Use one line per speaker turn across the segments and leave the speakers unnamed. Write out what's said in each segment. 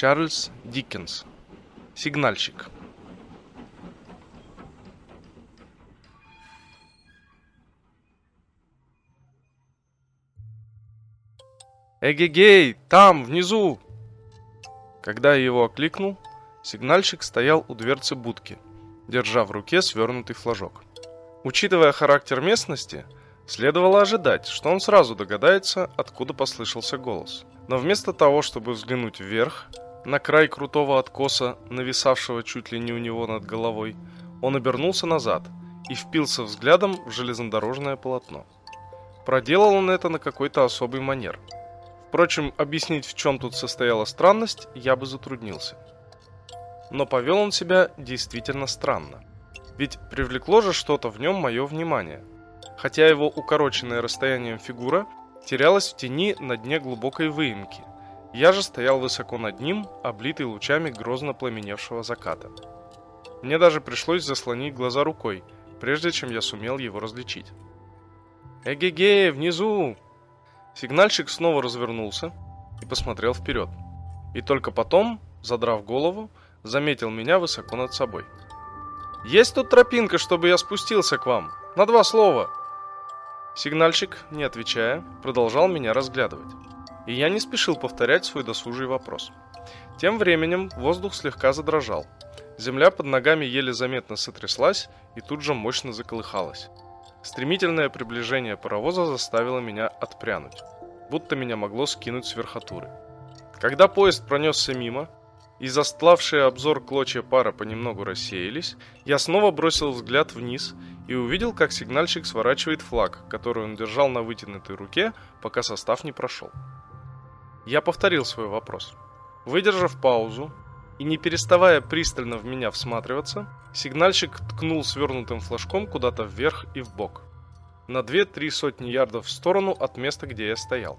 Чарльз Диккенс. Сигнальщик. «Эгегей! Там, внизу!» Когда я его окликнул, сигнальщик стоял у дверцы будки, держа в руке свернутый флажок. Учитывая характер местности, следовало ожидать, что он сразу догадается, откуда послышался голос. Но вместо того, чтобы взглянуть вверх, на край крутого откоса, нависавшего чуть ли не у него над головой, он обернулся назад и впился взглядом в железнодорожное полотно. Проделал он это на какой-то особый манер – Впрочем, объяснить, в чем тут состояла странность, я бы затруднился. Но повел он себя действительно странно. Ведь привлекло же что-то в нем мое внимание. Хотя его укороченное расстоянием фигура терялась в тени на дне глубокой выемки. Я же стоял высоко над ним, облитый лучами грозно пламеневшего заката. Мне даже пришлось заслонить глаза рукой, прежде чем я сумел его различить. «Эгегея, внизу!» Сигнальщик снова развернулся и посмотрел вперед. И только потом, задрав голову, заметил меня высоко над собой. «Есть тут тропинка, чтобы я спустился к вам? На два слова!» Сигнальщик, не отвечая, продолжал меня разглядывать. И я не спешил повторять свой досужий вопрос. Тем временем воздух слегка задрожал. Земля под ногами еле заметно сотряслась и тут же мощно заколыхалась. Стремительное приближение паровоза заставило меня отпрянуть, будто меня могло скинуть с верхотуры. Когда поезд пронесся мимо, и застлавшие обзор клочья пара понемногу рассеялись, я снова бросил взгляд вниз и увидел, как сигнальщик сворачивает флаг, который он держал на вытянутой руке, пока состав не прошел. Я повторил свой вопрос. Выдержав паузу, и не переставая пристально в меня всматриваться, сигнальщик ткнул свернутым флажком куда-то вверх и в бок. На две-три сотни ярдов в сторону от места, где я стоял.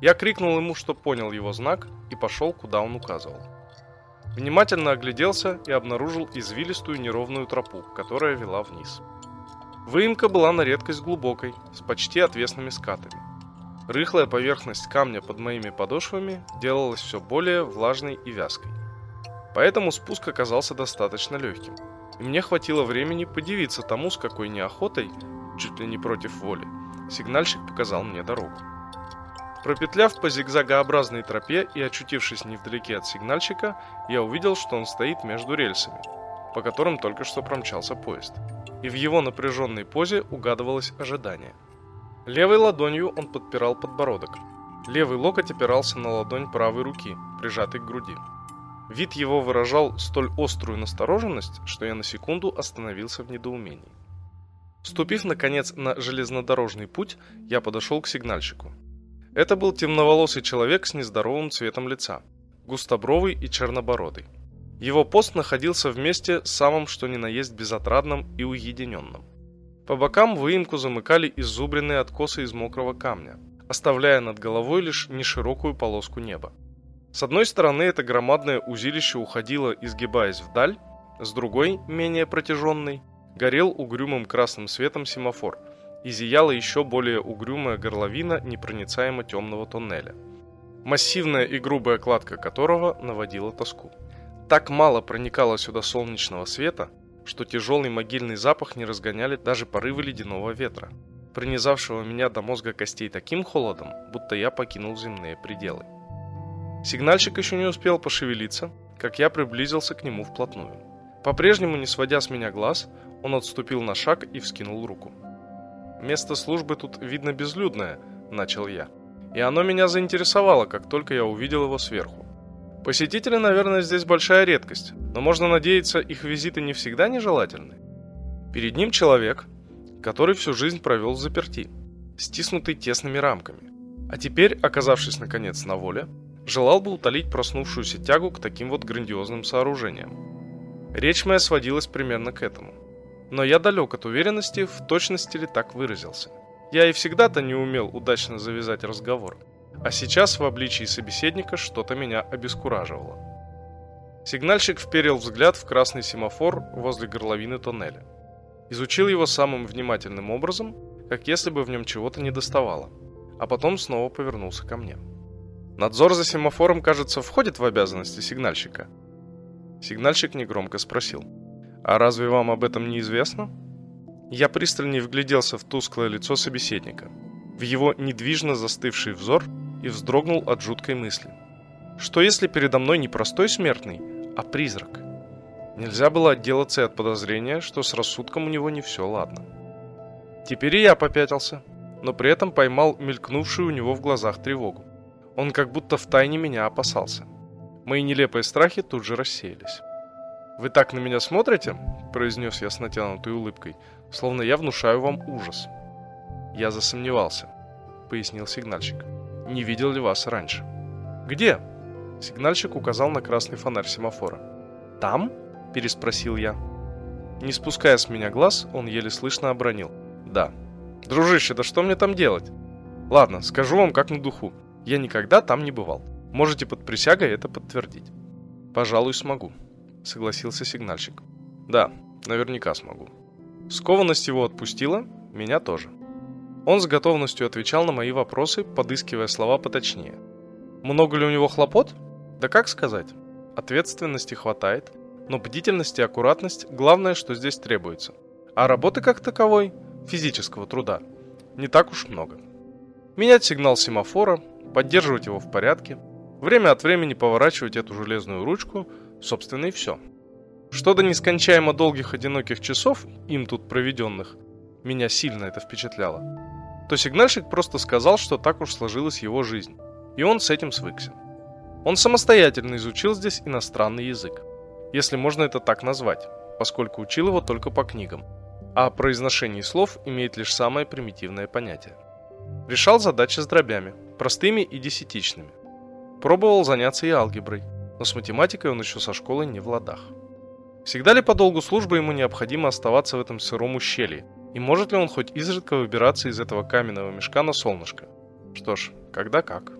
Я крикнул ему, что понял его знак, и пошел, куда он указывал. Внимательно огляделся и обнаружил извилистую неровную тропу, которая вела вниз. Выемка была на редкость глубокой, с почти отвесными скатами. Рыхлая поверхность камня под моими подошвами делалась все более влажной и вязкой. Поэтому спуск оказался достаточно легким. И мне хватило времени подивиться тому, с какой неохотой, чуть ли не против воли, сигнальщик показал мне дорогу. Пропетляв по зигзагообразной тропе и очутившись невдалеке от сигнальщика, я увидел, что он стоит между рельсами, по которым только что промчался поезд. И в его напряженной позе угадывалось ожидание. Левой ладонью он подпирал подбородок. Левый локоть опирался на ладонь правой руки, прижатой к груди. Вид его выражал столь острую настороженность, что я на секунду остановился в недоумении. Вступив, наконец, на железнодорожный путь, я подошел к сигнальщику. Это был темноволосый человек с нездоровым цветом лица, густобровый и чернобородый. Его пост находился вместе с самым что ни на есть безотрадным и уединенным. По бокам выемку замыкали иззубренные откосы из мокрого камня, оставляя над головой лишь неширокую полоску неба. С одной стороны это громадное узилище уходило, изгибаясь вдаль, с другой, менее протяженной, горел угрюмым красным светом семафор и зияла еще более угрюмая горловина непроницаемо темного тоннеля, массивная и грубая кладка которого наводила тоску. Так мало проникало сюда солнечного света, что тяжелый могильный запах не разгоняли даже порывы ледяного ветра, пронизавшего меня до мозга костей таким холодом, будто я покинул земные пределы. Сигнальщик еще не успел пошевелиться, как я приблизился к нему вплотную. По-прежнему, не сводя с меня глаз, он отступил на шаг и вскинул руку. «Место службы тут, видно, безлюдное», – начал я. И оно меня заинтересовало, как только я увидел его сверху. Посетители, наверное, здесь большая редкость, но можно надеяться, их визиты не всегда нежелательны. Перед ним человек, который всю жизнь провел в заперти, стиснутый тесными рамками. А теперь, оказавшись наконец на воле, желал бы утолить проснувшуюся тягу к таким вот грандиозным сооружениям. Речь моя сводилась примерно к этому. Но я далек от уверенности, в точности ли так выразился. Я и всегда-то не умел удачно завязать разговор. А сейчас в обличии собеседника что-то меня обескураживало. Сигнальщик вперил взгляд в красный семафор возле горловины тоннеля. Изучил его самым внимательным образом, как если бы в нем чего-то недоставало, а потом снова повернулся ко мне. Надзор за семафором, кажется, входит в обязанности сигнальщика. Сигнальщик негромко спросил. «А разве вам об этом не известно?» Я пристальнее вгляделся в тусклое лицо собеседника, в его недвижно застывший взор и вздрогнул от жуткой мысли. Что если передо мной не простой смертный, а призрак? Нельзя было отделаться и от подозрения, что с рассудком у него не все ладно. Теперь и я попятился, но при этом поймал мелькнувшую у него в глазах тревогу. Он как будто втайне меня опасался. Мои нелепые страхи тут же рассеялись. «Вы так на меня смотрите?» – произнес я с натянутой улыбкой, словно я внушаю вам ужас. «Я засомневался», – пояснил сигнальщик. «Не видел ли вас раньше?» «Где?» – сигнальщик указал на красный фонарь семафора. «Там?» – переспросил я. Не спуская с меня глаз, он еле слышно обронил. «Да». «Дружище, да что мне там делать?» «Ладно, скажу вам как на духу. Я никогда там не бывал. Можете под присягой это подтвердить. Пожалуй, смогу, согласился сигнальщик. Да, наверняка смогу. Скованность его отпустила, меня тоже. Он с готовностью отвечал на мои вопросы, подыскивая слова поточнее. Много ли у него хлопот? Да как сказать? Ответственности хватает, но бдительность и аккуратность – главное, что здесь требуется. А работы как таковой, физического труда, не так уж много. Менять сигнал семафора, поддерживать его в порядке – Время от времени поворачивать эту железную ручку, собственно и все. Что до нескончаемо долгих одиноких часов, им тут проведенных, меня сильно это впечатляло, то сигнальщик просто сказал, что так уж сложилась его жизнь, и он с этим свыкся. Он самостоятельно изучил здесь иностранный язык, если можно это так назвать, поскольку учил его только по книгам, а о произношении слов имеет лишь самое примитивное понятие. Решал задачи с дробями, простыми и десятичными – Пробовал заняться и алгеброй, но с математикой он еще со школы не в ладах. Всегда ли по долгу службы ему необходимо оставаться в этом сыром ущелье? И может ли он хоть изредка выбираться из этого каменного мешка на солнышко? Что ж, когда как.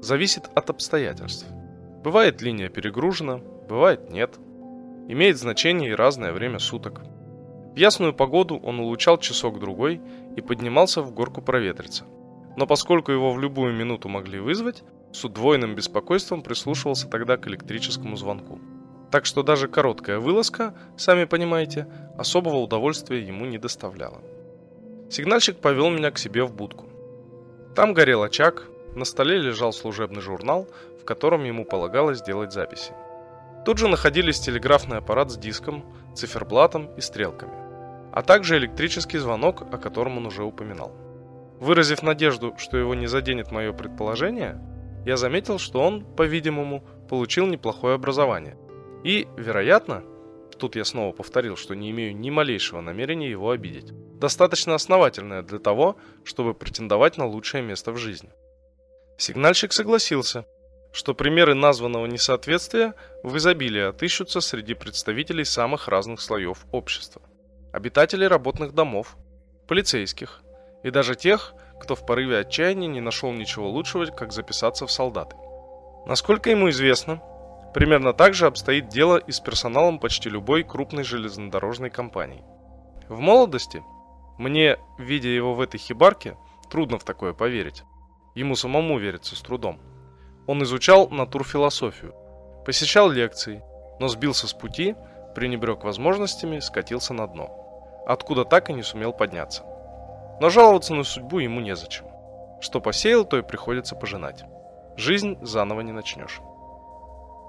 Зависит от обстоятельств. Бывает линия перегружена, бывает нет. Имеет значение и разное время суток. В ясную погоду он улучал часок-другой и поднимался в горку проветриться. Но поскольку его в любую минуту могли вызвать, с удвоенным беспокойством прислушивался тогда к электрическому звонку. Так что даже короткая вылазка, сами понимаете, особого удовольствия ему не доставляла. Сигнальщик повел меня к себе в будку. Там горел очаг, на столе лежал служебный журнал, в котором ему полагалось делать записи. Тут же находились телеграфный аппарат с диском, циферблатом и стрелками, а также электрический звонок, о котором он уже упоминал. Выразив надежду, что его не заденет мое предположение, я заметил, что он, по-видимому, получил неплохое образование. И, вероятно, тут я снова повторил, что не имею ни малейшего намерения его обидеть, достаточно основательное для того, чтобы претендовать на лучшее место в жизни. Сигнальщик согласился, что примеры названного несоответствия в изобилии отыщутся среди представителей самых разных слоев общества. Обитателей работных домов, полицейских и даже тех, кто в порыве отчаяния не нашел ничего лучшего, как записаться в солдаты. Насколько ему известно, примерно так же обстоит дело и с персоналом почти любой крупной железнодорожной компании. В молодости, мне, видя его в этой хибарке, трудно в такое поверить. Ему самому верится с трудом. Он изучал натурфилософию, посещал лекции, но сбился с пути, пренебрег возможностями, скатился на дно, откуда так и не сумел подняться. Но жаловаться на судьбу ему незачем. Что посеял, то и приходится пожинать. Жизнь заново не начнешь.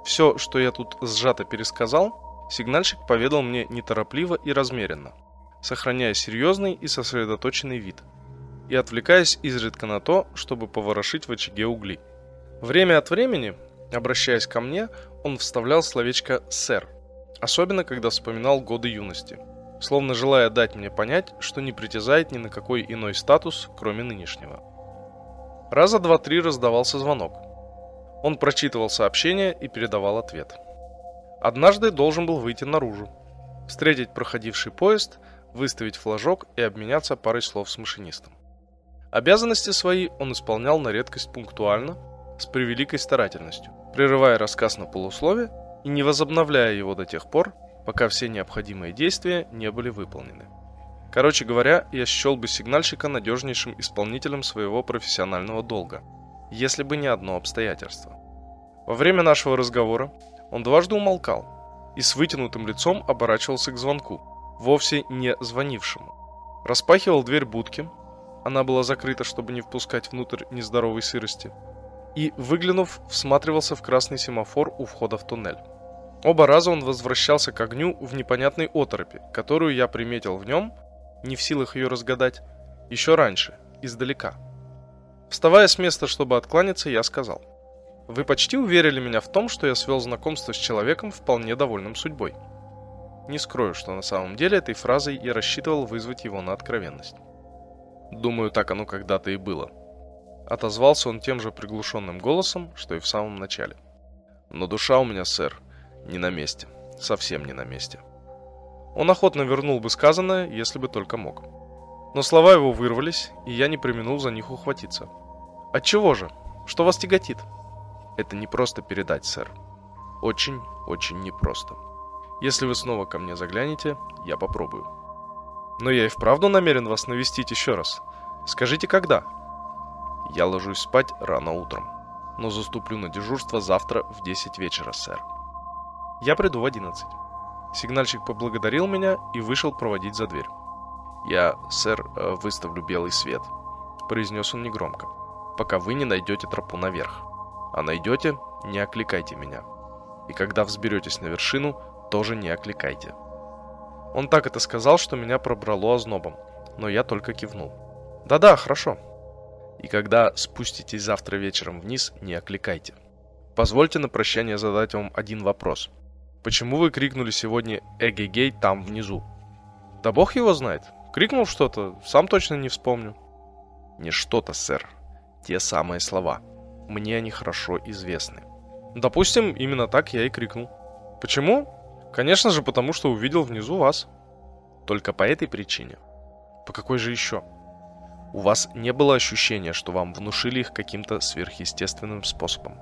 Все, что я тут сжато пересказал, сигнальщик поведал мне неторопливо и размеренно, сохраняя серьезный и сосредоточенный вид, и отвлекаясь изредка на то, чтобы поворошить в очаге угли. Время от времени, обращаясь ко мне, он вставлял словечко «сэр», особенно когда вспоминал годы юности – словно желая дать мне понять, что не притязает ни на какой иной статус, кроме нынешнего. Раза два-три раздавался звонок. Он прочитывал сообщение и передавал ответ. Однажды должен был выйти наружу, встретить проходивший поезд, выставить флажок и обменяться парой слов с машинистом. Обязанности свои он исполнял на редкость пунктуально, с превеликой старательностью, прерывая рассказ на полуслове и не возобновляя его до тех пор, пока все необходимые действия не были выполнены. Короче говоря, я счел бы сигнальщика надежнейшим исполнителем своего профессионального долга. Если бы не одно обстоятельство. Во время нашего разговора он дважды умолкал и с вытянутым лицом оборачивался к звонку, вовсе не звонившему. Распахивал дверь будки, она была закрыта, чтобы не впускать внутрь нездоровой сырости, и, выглянув, всматривался в красный семафор у входа в туннель. Оба раза он возвращался к огню в непонятной оторопи, которую я приметил в нем, не в силах ее разгадать, еще раньше, издалека. Вставая с места, чтобы откланяться, я сказал. Вы почти уверили меня в том, что я свел знакомство с человеком вполне довольным судьбой. Не скрою, что на самом деле этой фразой я рассчитывал вызвать его на откровенность. Думаю, так оно когда-то и было. Отозвался он тем же приглушенным голосом, что и в самом начале. Но душа у меня, сэр, не на месте. Совсем не на месте. Он охотно вернул бы сказанное, если бы только мог. Но слова его вырвались, и я не применул за них ухватиться. Отчего же? Что вас тяготит? Это не просто передать, сэр. Очень, очень непросто. Если вы снова ко мне заглянете, я попробую. Но я и вправду намерен вас навестить еще раз. Скажите, когда? Я ложусь спать рано утром, но заступлю на дежурство завтра в 10 вечера, сэр. Я приду в 11. Сигнальщик поблагодарил меня и вышел проводить за дверь. «Я, сэр, э, выставлю белый свет», — произнес он негромко, «пока вы не найдете тропу наверх. А найдете, не окликайте меня. И когда взберетесь на вершину, тоже не окликайте». Он так это сказал, что меня пробрало ознобом, но я только кивнул. «Да-да, хорошо». И когда спуститесь завтра вечером вниз, не окликайте. Позвольте на прощание задать вам один вопрос. Почему вы крикнули сегодня «Эгегей» там внизу? Да бог его знает. Крикнул что-то, сам точно не вспомню. Не что-то, сэр. Те самые слова. Мне они хорошо известны. Допустим, именно так я и крикнул. Почему? Конечно же, потому что увидел внизу вас. Только по этой причине. По какой же еще? У вас не было ощущения, что вам внушили их каким-то сверхъестественным способом?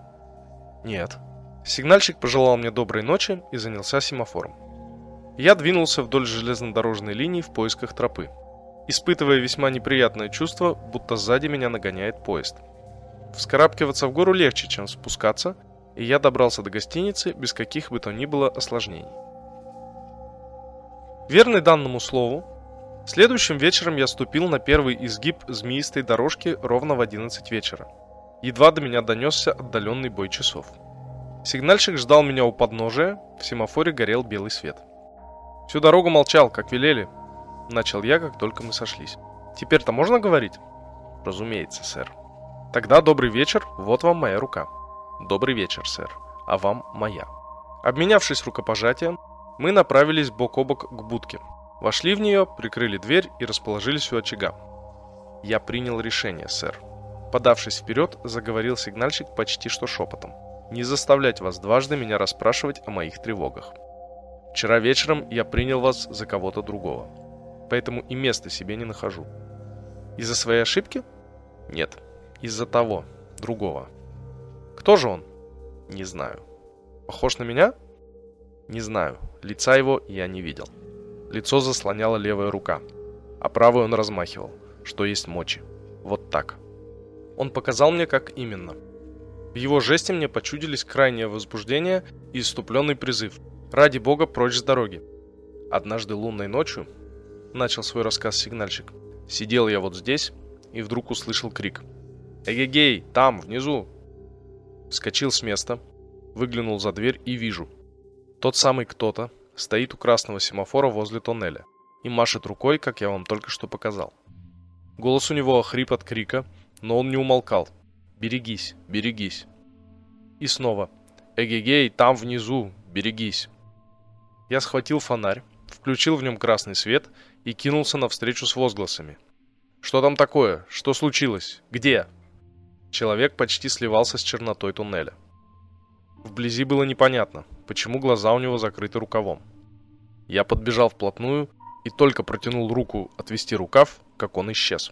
Нет. Сигнальщик пожелал мне доброй ночи и занялся семафором. Я двинулся вдоль железнодорожной линии в поисках тропы, испытывая весьма неприятное чувство, будто сзади меня нагоняет поезд. Вскарабкиваться в гору легче, чем спускаться, и я добрался до гостиницы без каких бы то ни было осложнений. Верный данному слову, следующим вечером я ступил на первый изгиб змеистой дорожки ровно в 11 вечера. Едва до меня донесся отдаленный бой часов. Сигнальщик ждал меня у подножия, в семафоре горел белый свет – Всю дорогу молчал, как велели. Начал я, как только мы сошлись. Теперь-то можно говорить? Разумеется, сэр. Тогда добрый вечер, вот вам моя рука. Добрый вечер, сэр. А вам моя. Обменявшись рукопожатием, мы направились бок о бок к будке. Вошли в нее, прикрыли дверь и расположились у очага. Я принял решение, сэр. Подавшись вперед, заговорил сигнальщик почти что шепотом. Не заставлять вас дважды меня расспрашивать о моих тревогах. Вчера вечером я принял вас за кого-то другого. Поэтому и места себе не нахожу. Из-за своей ошибки? Нет. Из-за того, другого. Кто же он? Не знаю. Похож на меня? Не знаю. Лица его я не видел. Лицо заслоняла левая рука, а правой он размахивал, что есть мочи. Вот так. Он показал мне, как именно. В его жесте мне почудились крайнее возбуждение и иступленный призыв – Ради бога, прочь с дороги. Однажды лунной ночью, начал свой рассказ сигнальщик, сидел я вот здесь и вдруг услышал крик. «Эгегей, там, внизу!» Скочил с места, выглянул за дверь и вижу. Тот самый кто-то стоит у красного семафора возле тоннеля и машет рукой, как я вам только что показал. Голос у него охрип от крика, но он не умолкал. «Берегись, берегись!» И снова «Эгегей, там внизу, берегись!» Я схватил фонарь, включил в нем красный свет и кинулся навстречу с возгласами. «Что там такое? Что случилось? Где?» Человек почти сливался с чернотой туннеля. Вблизи было непонятно, почему глаза у него закрыты рукавом. Я подбежал вплотную и только протянул руку отвести рукав, как он исчез.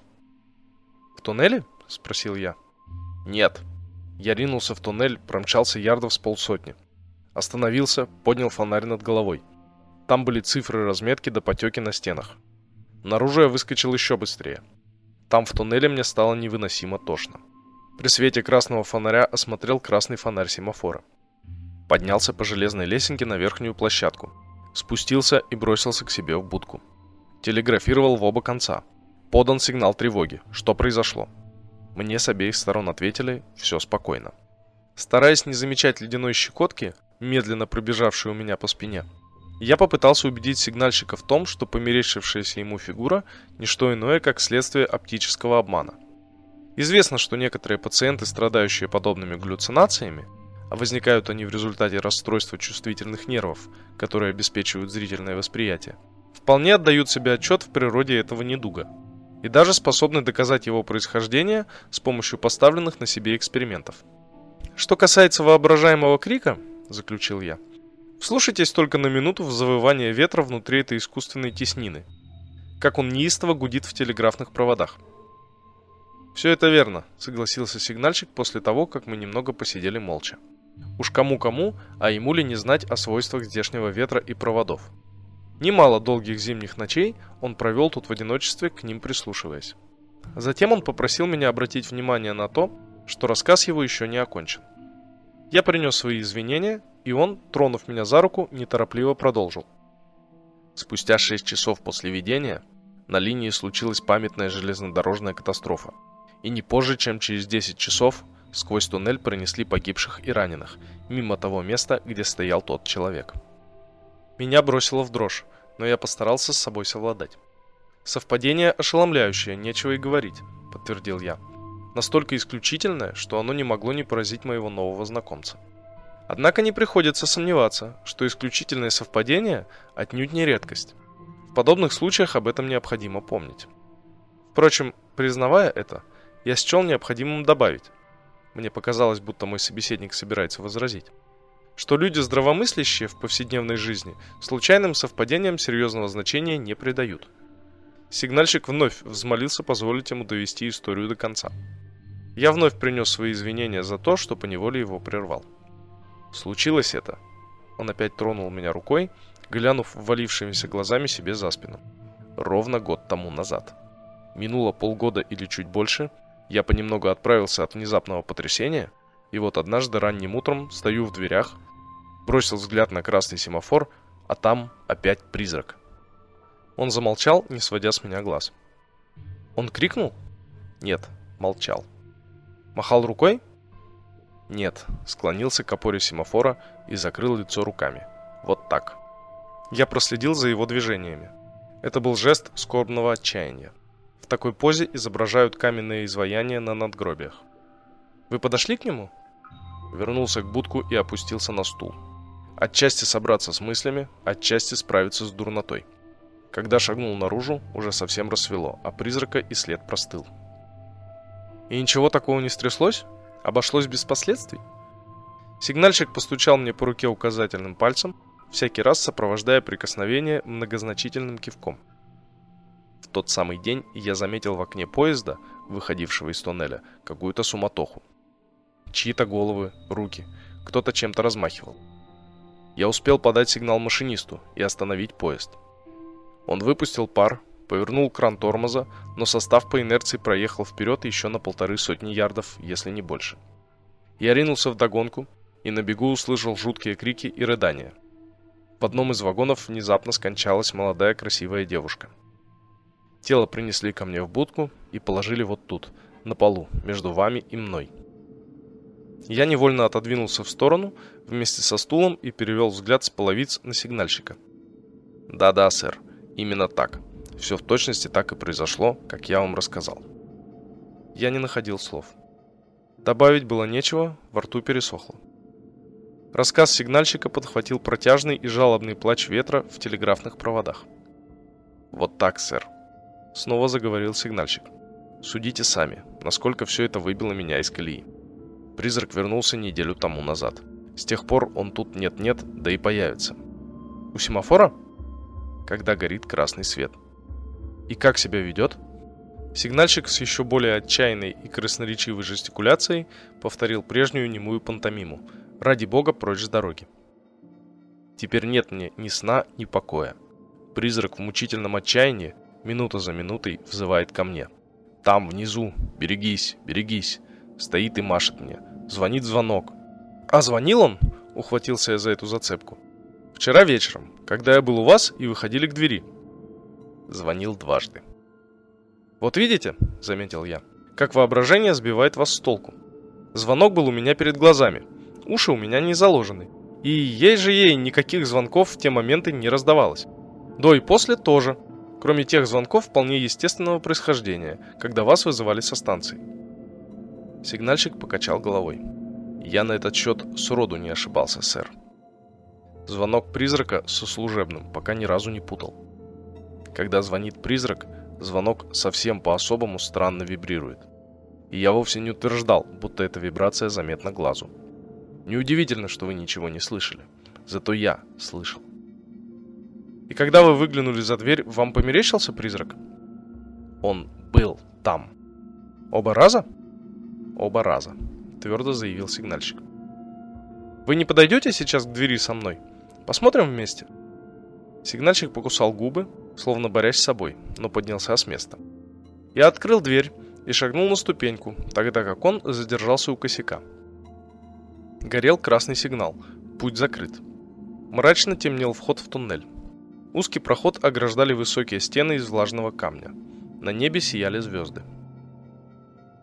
«В туннеле?» – спросил я. «Нет». Я ринулся в туннель, промчался ярдов с полсотни. Остановился, поднял фонарь над головой. Там были цифры разметки до потеки на стенах. Наружу я выскочил еще быстрее. Там в туннеле мне стало невыносимо тошно. При свете красного фонаря осмотрел красный фонарь семафора. Поднялся по железной лесенке на верхнюю площадку. Спустился и бросился к себе в будку. Телеграфировал в оба конца. Подан сигнал тревоги. Что произошло? Мне с обеих сторон ответили «все спокойно». Стараясь не замечать ледяной щекотки, медленно пробежавшей у меня по спине, я попытался убедить сигнальщика в том, что померещившаяся ему фигура – не что иное, как следствие оптического обмана. Известно, что некоторые пациенты, страдающие подобными галлюцинациями, а возникают они в результате расстройства чувствительных нервов, которые обеспечивают зрительное восприятие, вполне отдают себе отчет в природе этого недуга – и даже способны доказать его происхождение с помощью поставленных на себе экспериментов. Что касается воображаемого крика, заключил я, вслушайтесь только на минуту в завывание ветра внутри этой искусственной теснины, как он неистово гудит в телеграфных проводах. «Все это верно», — согласился сигнальщик после того, как мы немного посидели молча. Уж кому-кому, а ему ли не знать о свойствах здешнего ветра и проводов. Немало долгих зимних ночей он провел тут в одиночестве, к ним прислушиваясь. Затем он попросил меня обратить внимание на то, что рассказ его еще не окончен. Я принес свои извинения, и он, тронув меня за руку, неторопливо продолжил. Спустя 6 часов после видения на линии случилась памятная железнодорожная катастрофа. И не позже, чем через 10 часов, сквозь туннель пронесли погибших и раненых, мимо того места, где стоял тот человек. Меня бросило в дрожь, но я постарался с собой совладать. «Совпадение ошеломляющее, нечего и говорить», — подтвердил я. «Настолько исключительное, что оно не могло не поразить моего нового знакомца». Однако не приходится сомневаться, что исключительное совпадение отнюдь не редкость. В подобных случаях об этом необходимо помнить. Впрочем, признавая это, я счел необходимым добавить. Мне показалось, будто мой собеседник собирается возразить что люди здравомыслящие в повседневной жизни случайным совпадениям серьезного значения не придают. Сигнальщик вновь взмолился позволить ему довести историю до конца. Я вновь принес свои извинения за то, что поневоле его прервал. Случилось это. Он опять тронул меня рукой, глянув ввалившимися глазами себе за спину. Ровно год тому назад. Минуло полгода или чуть больше, я понемногу отправился от внезапного потрясения – и вот однажды ранним утром стою в дверях, бросил взгляд на красный семафор, а там опять призрак. Он замолчал, не сводя с меня глаз. Он крикнул? Нет, молчал. Махал рукой? Нет, склонился к опоре семафора и закрыл лицо руками. Вот так. Я проследил за его движениями. Это был жест скорбного отчаяния. В такой позе изображают каменные изваяния на надгробиях. Вы подошли к нему? вернулся к будку и опустился на стул. Отчасти собраться с мыслями, отчасти справиться с дурнотой. Когда шагнул наружу, уже совсем рассвело, а призрака и след простыл. И ничего такого не стряслось? Обошлось без последствий? Сигнальщик постучал мне по руке указательным пальцем, всякий раз сопровождая прикосновение многозначительным кивком. В тот самый день я заметил в окне поезда, выходившего из тоннеля, какую-то суматоху чьи-то головы, руки. Кто-то чем-то размахивал. Я успел подать сигнал машинисту и остановить поезд. Он выпустил пар, повернул кран тормоза, но состав по инерции проехал вперед еще на полторы сотни ярдов, если не больше. Я ринулся в догонку и на бегу услышал жуткие крики и рыдания. В одном из вагонов внезапно скончалась молодая красивая девушка. Тело принесли ко мне в будку и положили вот тут, на полу, между вами и мной. Я невольно отодвинулся в сторону вместе со стулом и перевел взгляд с половиц на сигнальщика. «Да-да, сэр, именно так. Все в точности так и произошло, как я вам рассказал». Я не находил слов. Добавить было нечего, во рту пересохло. Рассказ сигнальщика подхватил протяжный и жалобный плач ветра в телеграфных проводах. «Вот так, сэр», — снова заговорил сигнальщик. «Судите сами, насколько все это выбило меня из колеи». Призрак вернулся неделю тому назад. С тех пор он тут нет-нет, да и появится. У семафора? Когда горит красный свет. И как себя ведет? Сигнальщик с еще более отчаянной и красноречивой жестикуляцией повторил прежнюю немую пантомиму. «Ради бога, прочь с дороги». Теперь нет мне ни сна, ни покоя. Призрак в мучительном отчаянии минута за минутой взывает ко мне. «Там, внизу, берегись, берегись, Стоит и машет мне. Звонит звонок. А звонил он? Ухватился я за эту зацепку. Вчера вечером, когда я был у вас и выходили к двери. Звонил дважды. Вот видите, заметил я, как воображение сбивает вас с толку. Звонок был у меня перед глазами. Уши у меня не заложены. И ей же ей никаких звонков в те моменты не раздавалось. До и после тоже, кроме тех звонков вполне естественного происхождения, когда вас вызывали со станции. Сигнальщик покачал головой. Я на этот счет сроду не ошибался, сэр. Звонок призрака со служебным пока ни разу не путал. Когда звонит призрак, звонок совсем по-особому странно вибрирует. И я вовсе не утверждал, будто эта вибрация заметна глазу. Неудивительно, что вы ничего не слышали. Зато я слышал. И когда вы выглянули за дверь, вам померещился призрак? Он был там. Оба раза? Оба раза, твердо заявил сигнальщик. Вы не подойдете сейчас к двери со мной? Посмотрим вместе. Сигнальщик покусал губы, словно борясь с собой, но поднялся с места. Я открыл дверь и шагнул на ступеньку, тогда как он задержался у косяка. Горел красный сигнал. Путь закрыт. Мрачно темнел вход в туннель. Узкий проход ограждали высокие стены из влажного камня. На небе сияли звезды.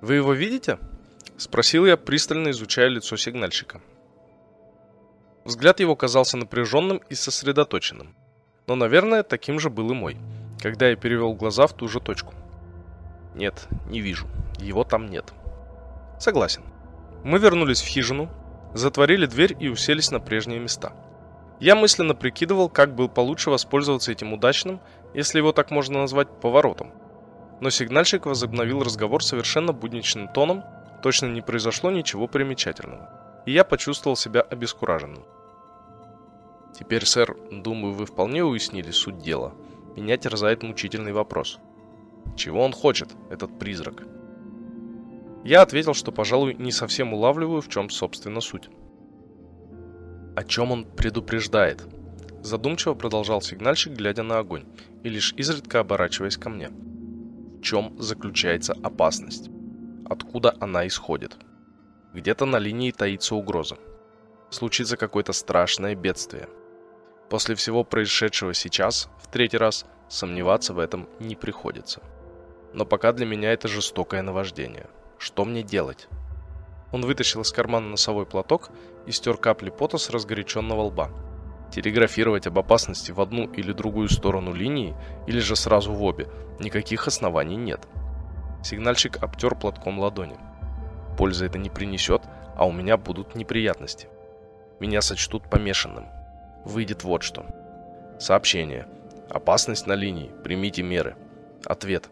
«Вы его видите?» – спросил я, пристально изучая лицо сигнальщика. Взгляд его казался напряженным и сосредоточенным. Но, наверное, таким же был и мой, когда я перевел глаза в ту же точку. Нет, не вижу. Его там нет. Согласен. Мы вернулись в хижину, затворили дверь и уселись на прежние места. Я мысленно прикидывал, как бы получше воспользоваться этим удачным, если его так можно назвать, поворотом. Но сигнальщик возобновил разговор совершенно будничным тоном, точно не произошло ничего примечательного. И я почувствовал себя обескураженным. Теперь, сэр, думаю, вы вполне уяснили суть дела. Меня терзает мучительный вопрос. Чего он хочет, этот призрак? Я ответил, что, пожалуй, не совсем улавливаю, в чем, собственно, суть. О чем он предупреждает? Задумчиво продолжал сигнальщик, глядя на огонь, и лишь изредка оборачиваясь ко мне. В чем заключается опасность? Откуда она исходит? Где-то на линии таится угроза. Случится какое-то страшное бедствие. После всего происшедшего сейчас, в третий раз, сомневаться в этом не приходится. Но пока для меня это жестокое наваждение – что мне делать? Он вытащил из кармана носовой платок и стер капли пота с разгоряченного лба. Телеграфировать об опасности в одну или другую сторону линии, или же сразу в обе, никаких оснований нет. Сигнальщик обтер платком ладони. Пользы это не принесет, а у меня будут неприятности. Меня сочтут помешанным. Выйдет вот что. Сообщение. Опасность на линии. Примите меры. Ответ.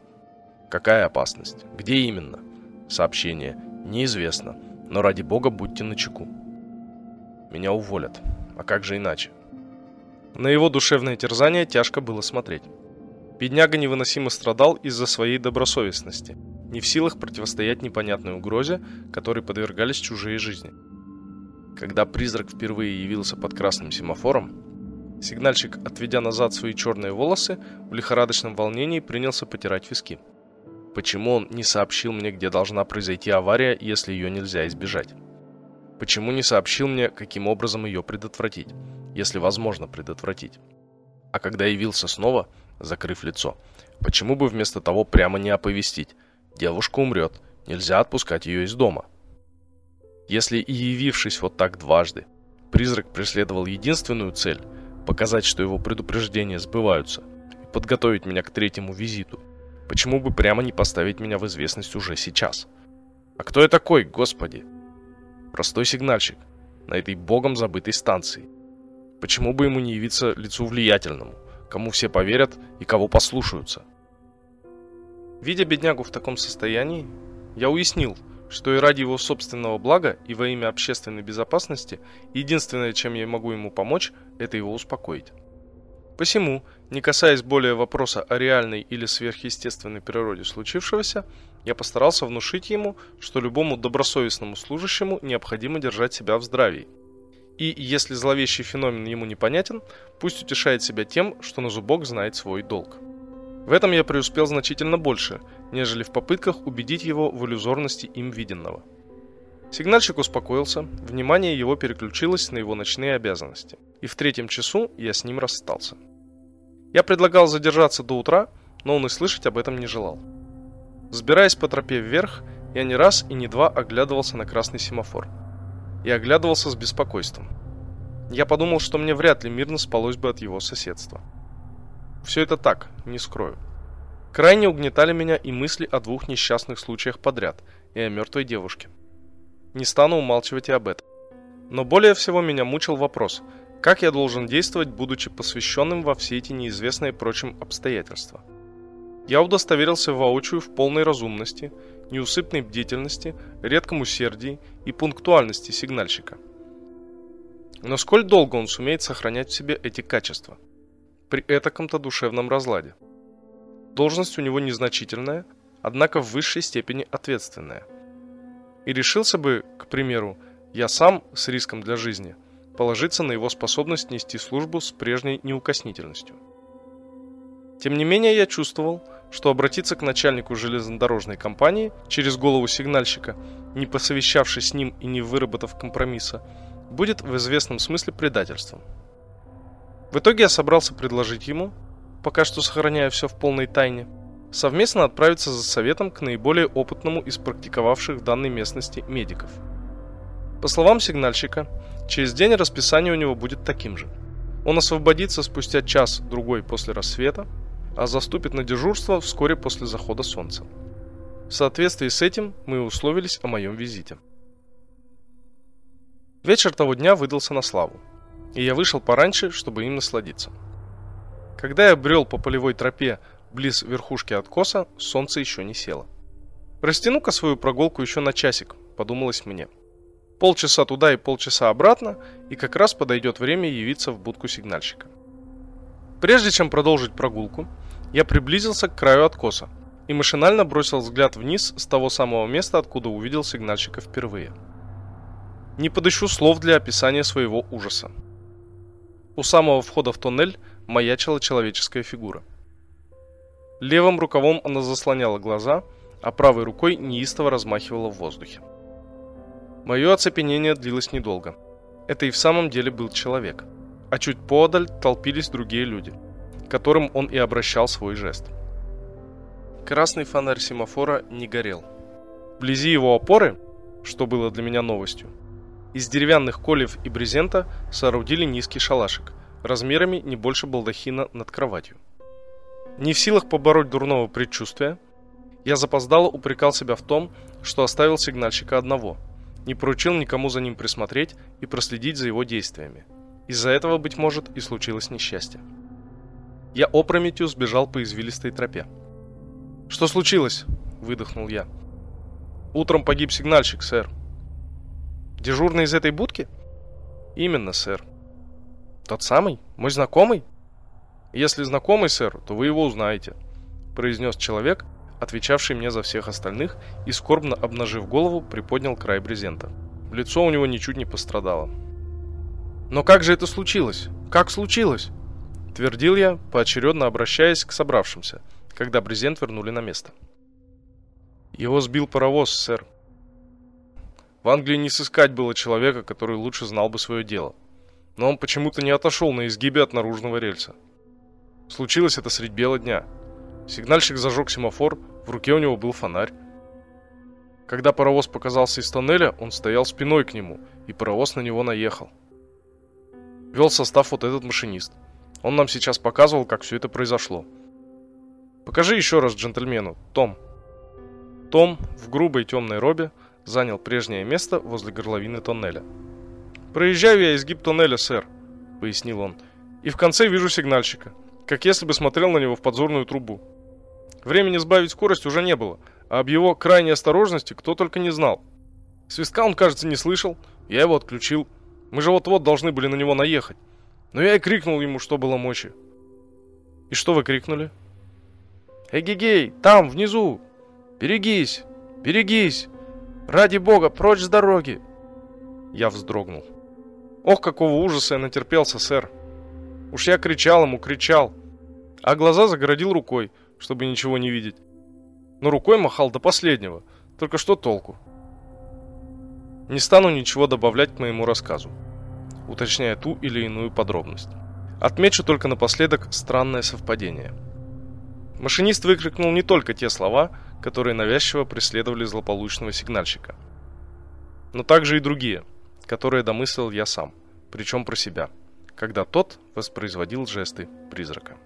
Какая опасность? Где именно? Сообщение. Неизвестно, но ради бога будьте начеку. Меня уволят. А как же иначе? На его душевное терзание тяжко было смотреть. Бедняга невыносимо страдал из-за своей добросовестности, не в силах противостоять непонятной угрозе, которой подвергались чужие жизни. Когда призрак впервые явился под красным семафором, сигнальщик, отведя назад свои черные волосы, в лихорадочном волнении принялся потирать виски. Почему он не сообщил мне, где должна произойти авария, если ее нельзя избежать? Почему не сообщил мне, каким образом ее предотвратить, если возможно предотвратить? А когда явился снова, закрыв лицо, почему бы вместо того прямо не оповестить? Девушка умрет, нельзя отпускать ее из дома. Если и явившись вот так дважды, призрак преследовал единственную цель – показать, что его предупреждения сбываются, и подготовить меня к третьему визиту – Почему бы прямо не поставить меня в известность уже сейчас? А кто я такой, господи? Простой сигнальщик на этой богом забытой станции. Почему бы ему не явиться лицу влиятельному, кому все поверят и кого послушаются? Видя беднягу в таком состоянии, я уяснил, что и ради его собственного блага, и во имя общественной безопасности, единственное, чем я могу ему помочь, это его успокоить. Посему, не касаясь более вопроса о реальной или сверхъестественной природе случившегося, я постарался внушить ему, что любому добросовестному служащему необходимо держать себя в здравии. И если зловещий феномен ему непонятен, пусть утешает себя тем, что на зубок знает свой долг. В этом я преуспел значительно больше, нежели в попытках убедить его в иллюзорности им виденного. Сигнальщик успокоился, внимание его переключилось на его ночные обязанности, и в третьем часу я с ним расстался. Я предлагал задержаться до утра, но он и слышать об этом не желал. Сбираясь по тропе вверх, я не раз и не два оглядывался на красный семафор. И оглядывался с беспокойством. Я подумал, что мне вряд ли мирно спалось бы от его соседства. Все это так, не скрою. Крайне угнетали меня и мысли о двух несчастных случаях подряд и о мертвой девушке. Не стану умалчивать и об этом. Но более всего меня мучил вопрос, как я должен действовать, будучи посвященным во все эти неизвестные прочим обстоятельства. Я удостоверился воочию в полной разумности, неусыпной бдительности, редком усердии и пунктуальности сигнальщика. Но сколь долго он сумеет сохранять в себе эти качества? При этаком-то душевном разладе. Должность у него незначительная, однако в высшей степени ответственная. И решился бы, к примеру, я сам с риском для жизни, положиться на его способность нести службу с прежней неукоснительностью. Тем не менее, я чувствовал, что обратиться к начальнику железнодорожной компании через голову сигнальщика, не посовещавшись с ним и не выработав компромисса, будет в известном смысле предательством. В итоге я собрался предложить ему, пока что сохраняя все в полной тайне, совместно отправиться за советом к наиболее опытному из практиковавших в данной местности медиков. По словам сигнальщика, через день расписание у него будет таким же. Он освободится спустя час-другой после рассвета, а заступит на дежурство вскоре после захода солнца. В соответствии с этим мы условились о моем визите. Вечер того дня выдался на славу, и я вышел пораньше, чтобы им насладиться. Когда я брел по полевой тропе близ верхушки откоса, солнце еще не село. Растяну-ка свою прогулку еще на часик, подумалось мне. Полчаса туда и полчаса обратно, и как раз подойдет время явиться в будку сигнальщика. Прежде чем продолжить прогулку, я приблизился к краю откоса и машинально бросил взгляд вниз с того самого места, откуда увидел сигнальщика впервые. Не подыщу слов для описания своего ужаса. У самого входа в тоннель маячила человеческая фигура. Левым рукавом она заслоняла глаза, а правой рукой неистово размахивала в воздухе. Мое оцепенение длилось недолго. Это и в самом деле был человек. А чуть подаль толпились другие люди – которым он и обращал свой жест. Красный фонарь семафора не горел. Вблизи его опоры, что было для меня новостью, из деревянных колев и брезента соорудили низкий шалашик, размерами не больше балдахина над кроватью. Не в силах побороть дурного предчувствия, я запоздало упрекал себя в том, что оставил сигнальщика одного, не поручил никому за ним присмотреть и проследить за его действиями. Из-за этого, быть может, и случилось несчастье. Я опрометью сбежал по извилистой тропе. «Что случилось?» – выдохнул я. «Утром погиб сигнальщик, сэр». «Дежурный из этой будки?» «Именно, сэр». «Тот самый? Мой знакомый?» «Если знакомый, сэр, то вы его узнаете», – произнес человек, отвечавший мне за всех остальных, и, скорбно обнажив голову, приподнял край брезента. Лицо у него ничуть не пострадало. «Но как же это случилось? Как случилось?» Твердил я, поочередно обращаясь к собравшимся, когда брезент вернули на место. Его сбил паровоз, сэр. В Англии не сыскать было человека, который лучше знал бы свое дело. Но он почему-то не отошел на изгибе от наружного рельса. Случилось это средь бела дня. Сигнальщик зажег семафор, в руке у него был фонарь. Когда паровоз показался из тоннеля, он стоял спиной к нему, и паровоз на него наехал. Вел состав вот этот машинист – он нам сейчас показывал, как все это произошло. Покажи еще раз джентльмену, Том. Том в грубой темной робе занял прежнее место возле горловины тоннеля. «Проезжаю я изгиб тоннеля, сэр», — пояснил он, «и в конце вижу сигнальщика, как если бы смотрел на него в подзорную трубу. Времени сбавить скорость уже не было, а об его крайней осторожности кто только не знал. Свистка он, кажется, не слышал, я его отключил. Мы же вот-вот должны были на него наехать. Но я и крикнул ему, что было мочи. И что вы крикнули? Эгегей, там, внизу! Берегись! Берегись! Ради бога, прочь с дороги! Я вздрогнул. Ох, какого ужаса я натерпелся, сэр. Уж я кричал ему, кричал. А глаза загородил рукой, чтобы ничего не видеть. Но рукой махал до последнего. Только что толку? Не стану ничего добавлять к моему рассказу, уточняя ту или иную подробность. Отмечу только напоследок странное совпадение. Машинист выкрикнул не только те слова, которые навязчиво преследовали злополучного сигнальщика, но также и другие, которые домыслил я сам, причем про себя, когда тот воспроизводил жесты призрака.